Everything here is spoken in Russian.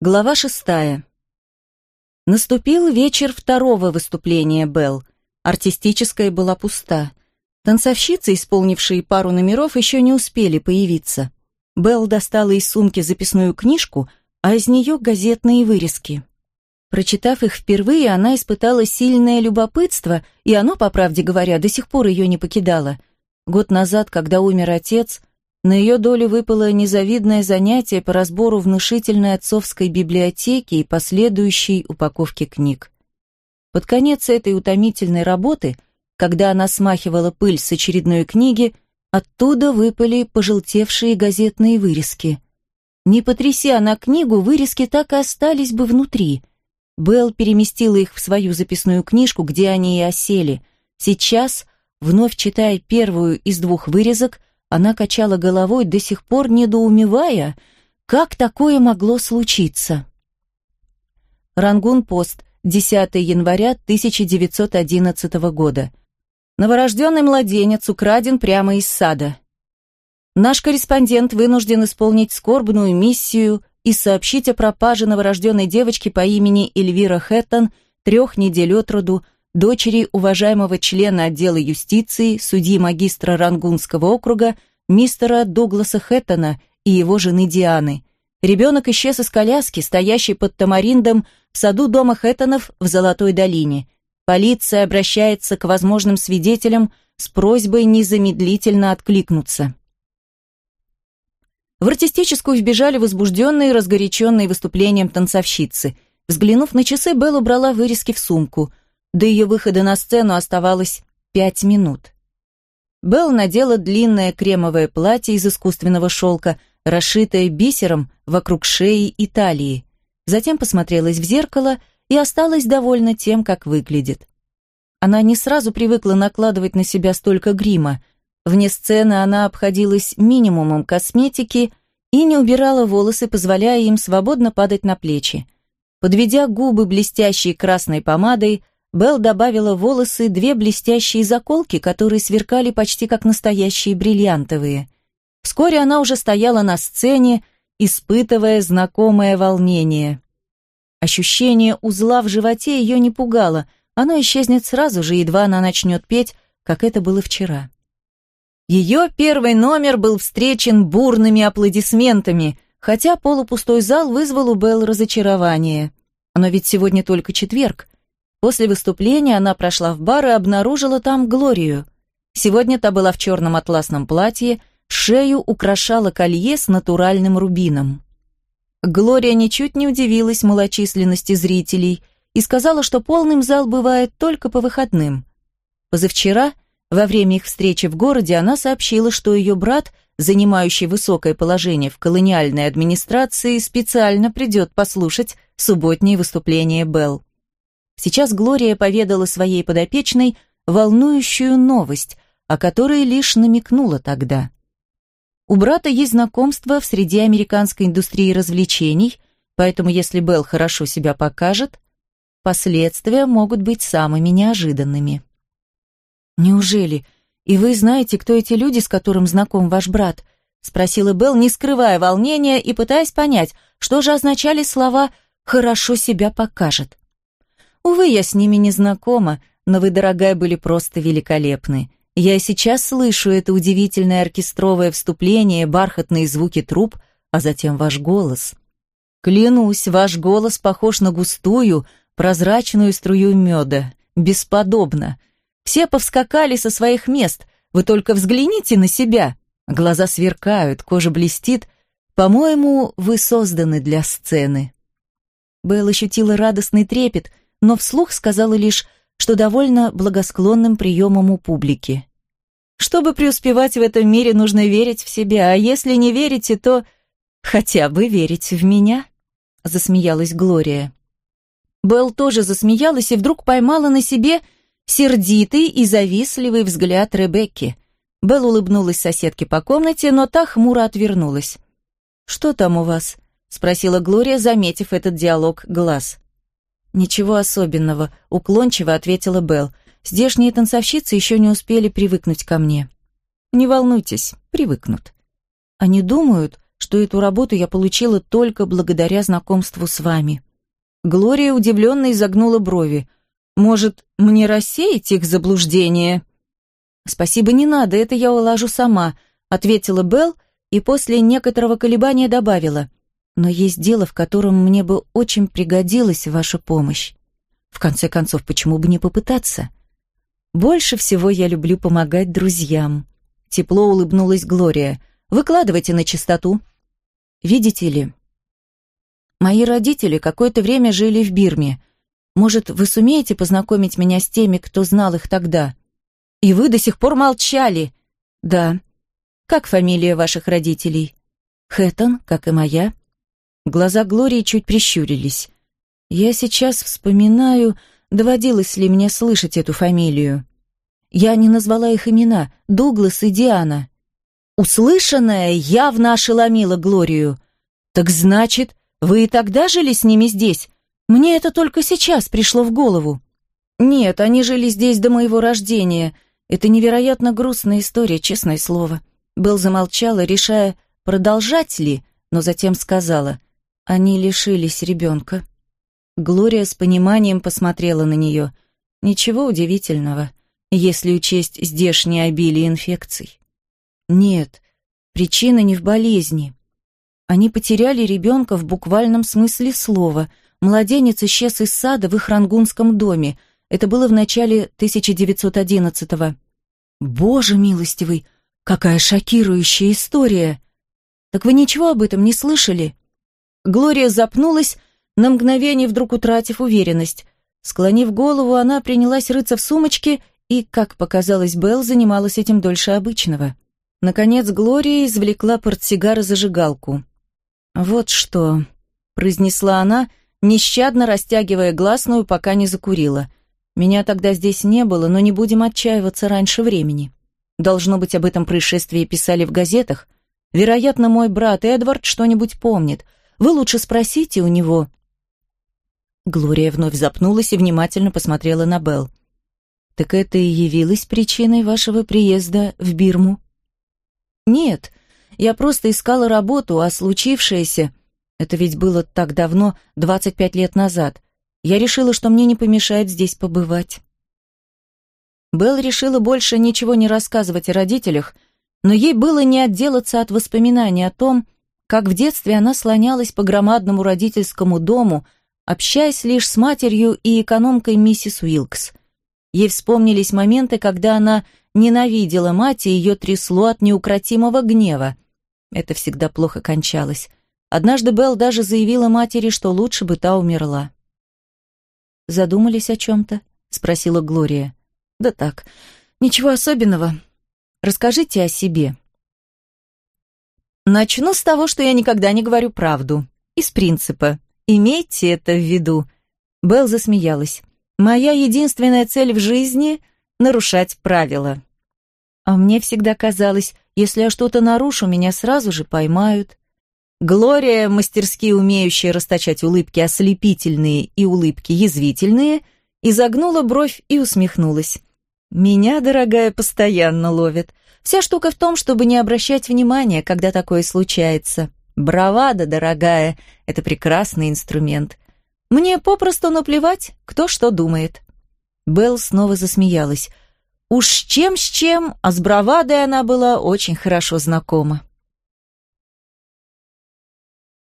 Глава шестая. Наступил вечер второго выступления Белл. Артистическая была пуста. Танцовщицы, исполнившие пару номеров, еще не успели появиться. Белл достала из сумки записную книжку, а из нее газетные вырезки. Прочитав их впервые, она испытала сильное любопытство, и оно, по правде говоря, до сих пор ее не покидало. Год назад, когда умер отец, на ее долю выпало незавидное занятие по разбору внушительной отцовской библиотеки и последующей упаковки книг. Под конец этой утомительной работы, когда она смахивала пыль с очередной книги, оттуда выпали пожелтевшие газетные вырезки. Не потряси она книгу, вырезки так и остались бы внутри. Белл переместила их в свою записную книжку, где они и осели. Сейчас, вновь читая первую из двух вырезок, она качала головой, до сих пор недоумевая, как такое могло случиться. Рангун-Пост, 10 января 1911 года. Новорожденный младенец украден прямо из сада. Наш корреспондент вынужден исполнить скорбную миссию и сообщить о пропаже новорожденной девочки по имени Эльвира Хэттон, трех недель от роду, дочери уважаемого члена отдела юстиции, судьи магистра Рангунского округа, мистера Дугласа Хэттона и его жены Дианы. Ребенок исчез из коляски, стоящей под тамариндом в саду дома Хэттонов в Золотой долине. Полиция обращается к возможным свидетелям с просьбой незамедлительно откликнуться. В артистическую вбежали возбужденные разгоряченные выступлением танцовщицы. Взглянув на часы, Белл убрала вырезки в сумку – до ее выхода на сцену оставалось пять минут. Белл надела длинное кремовое платье из искусственного шелка, расшитое бисером вокруг шеи и талии. Затем посмотрелась в зеркало и осталась довольна тем, как выглядит. Она не сразу привыкла накладывать на себя столько грима. Вне сцены она обходилась минимумом косметики и не убирала волосы, позволяя им свободно падать на плечи. Подведя губы блестящей красной помадой, Белл добавила в волосы две блестящие заколки, которые сверкали почти как настоящие бриллиантовые. Вскоре она уже стояла на сцене, испытывая знакомое волнение. Ощущение узла в животе ее не пугало, оно исчезнет сразу же, едва она начнет петь, как это было вчера. Ее первый номер был встречен бурными аплодисментами, хотя полупустой зал вызвал у Белл разочарование. Но ведь сегодня только четверг, После выступления она прошла в бар и обнаружила там Глорию. Сегодня та была в черном атласном платье, шею украшала колье с натуральным рубином. Глория ничуть не удивилась малочисленности зрителей и сказала, что полным зал бывает только по выходным. Позавчера, во время их встречи в городе, она сообщила, что ее брат, занимающий высокое положение в колониальной администрации, специально придет послушать субботнее выступление Белл. Сейчас Глория поведала своей подопечной волнующую новость, о которой лишь намекнула тогда. У брата есть знакомство в среде американской индустрии развлечений, поэтому если Белл хорошо себя покажет, последствия могут быть самыми неожиданными. «Неужели? И вы знаете, кто эти люди, с которым знаком ваш брат?» спросила Белл, не скрывая волнения и пытаясь понять, что же означали слова «хорошо себя покажет». Увы, я с ними не знакома, но вы, дорогая, были просто великолепны. Я сейчас слышу это удивительное оркестровое вступление, бархатные звуки труб, а затем ваш голос. Клянусь, ваш голос похож на густую, прозрачную струю меда. Бесподобно. Все повскакали со своих мест. Вы только взгляните на себя. Глаза сверкают, кожа блестит. По-моему, вы созданы для сцены. Белл ощутила радостный трепет — но вслух сказала лишь, что довольно благосклонным приемом у публики. Чтобы преуспевать в этом мире, нужно верить в себя, а если не верите, то хотя бы верить в меня, засмеялась Глория. Белл тоже засмеялась и вдруг поймала на себе сердитый и завистливый взгляд Ребекки. Белл улыбнулась соседке по комнате, но та хмуро отвернулась. «Что там у вас?» — спросила Глория, заметив этот диалог глаз. «Ничего особенного», — уклончиво ответила Белл. «Здешние танцовщицы еще не успели привыкнуть ко мне». «Не волнуйтесь, привыкнут». «Они думают, что эту работу я получила только благодаря знакомству с вами. Глория удивленно изогнула брови. Может, мне рассеять их заблуждение? Спасибо, не надо, это я уложу сама, ответила Белл и после некоторого колебания добавила. Но есть дело, в котором мне бы очень пригодилась ваша помощь. В конце концов, почему бы не попытаться? Больше всего я люблю помогать друзьям. Тепло улыбнулась Глория. Выкладывайте на чистоту. Видите ли, мои родители какое-то время жили в Бирме. Может, вы сумеете познакомить меня с теми, кто знал их тогда? И вы до сих пор молчали. Да. Как фамилия ваших родителей? Хэттон, как и моя. Глаза Глории чуть прищурились. Я сейчас вспоминаю, доводилось ли мне слышать эту фамилию. Я не назвала их имена, Дуглас и Диана. Услышанное явно ошеломило Глорию. «Так значит, вы и тогда жили с ними здесь? Мне это только сейчас пришло в голову». «Нет, они жили здесь до моего рождения. Это невероятно грустная история, честное слово». Белл замолчала, решая, продолжать ли, но затем сказала, «Они лишились ребенка». Глория с пониманием посмотрела на нее. Ничего удивительного, если учесть здешнее обилие инфекций. Нет, причина не в болезни. Они потеряли ребенка в буквальном смысле слова. Младенец исчез из сада в их рангунском доме. Это было в начале 1911-го. Боже милостивый, какая шокирующая история! Так вы ничего об этом не слышали? Глория запнулась, на мгновение вдруг утратив уверенность. Склонив голову, она принялась рыться в сумочке и, как показалось Белл, занималась этим дольше обычного. Наконец Глория извлекла портсигар и зажигалку. «Вот что», — произнесла она, нещадно растягивая гласную, пока не закурила. «Меня тогда здесь не было, но не будем отчаиваться раньше времени. Должно быть, об этом происшествии писали в газетах. Вероятно, мой брат Эдвард что-нибудь помнит. Вы лучше спросите у него». Глория вновь запнулась и внимательно посмотрела на Белл. «Так это и явилось причиной вашего приезда в Бирму?» Нет, я просто искала работу, а случившееся... Это ведь было так давно, 25 лет назад. Я решила, что мне не помешает здесь побывать. Белл решила больше ничего не рассказывать о родителях, но ей было не отделаться от воспоминаний о том, как в детстве она слонялась по громадному родительскому дому, общаясь лишь с матерью и экономкой миссис Уилкс. Ей вспомнились моменты, когда она ненавидела мать, и ее трясло от неукротимого гнева. Это всегда плохо кончалось. Однажды Белл даже заявила матери, что лучше бы та умерла. «Задумались о чем-то?» — спросила Глория. «Да так, ничего особенного. Расскажите о себе». «Начну с того, что я никогда не говорю правду. Из принципа. Имейте это в виду». Белл засмеялась. «Моя единственная цель в жизни — нарушать правила. А мне всегда казалось, если я что-то нарушу, меня сразу же поймают. Глория, мастерски умеющая расточать улыбки ослепительные и улыбки язвительные, изогнула бровь и усмехнулась. «Меня, дорогая, постоянно ловят. Вся штука в том, чтобы не обращать внимания, когда такое случается. Бравада, дорогая, это прекрасный инструмент. Мне попросту наплевать, кто что думает». Белл снова засмеялась. Уж чем с чем, а с бравадой она была очень хорошо знакома.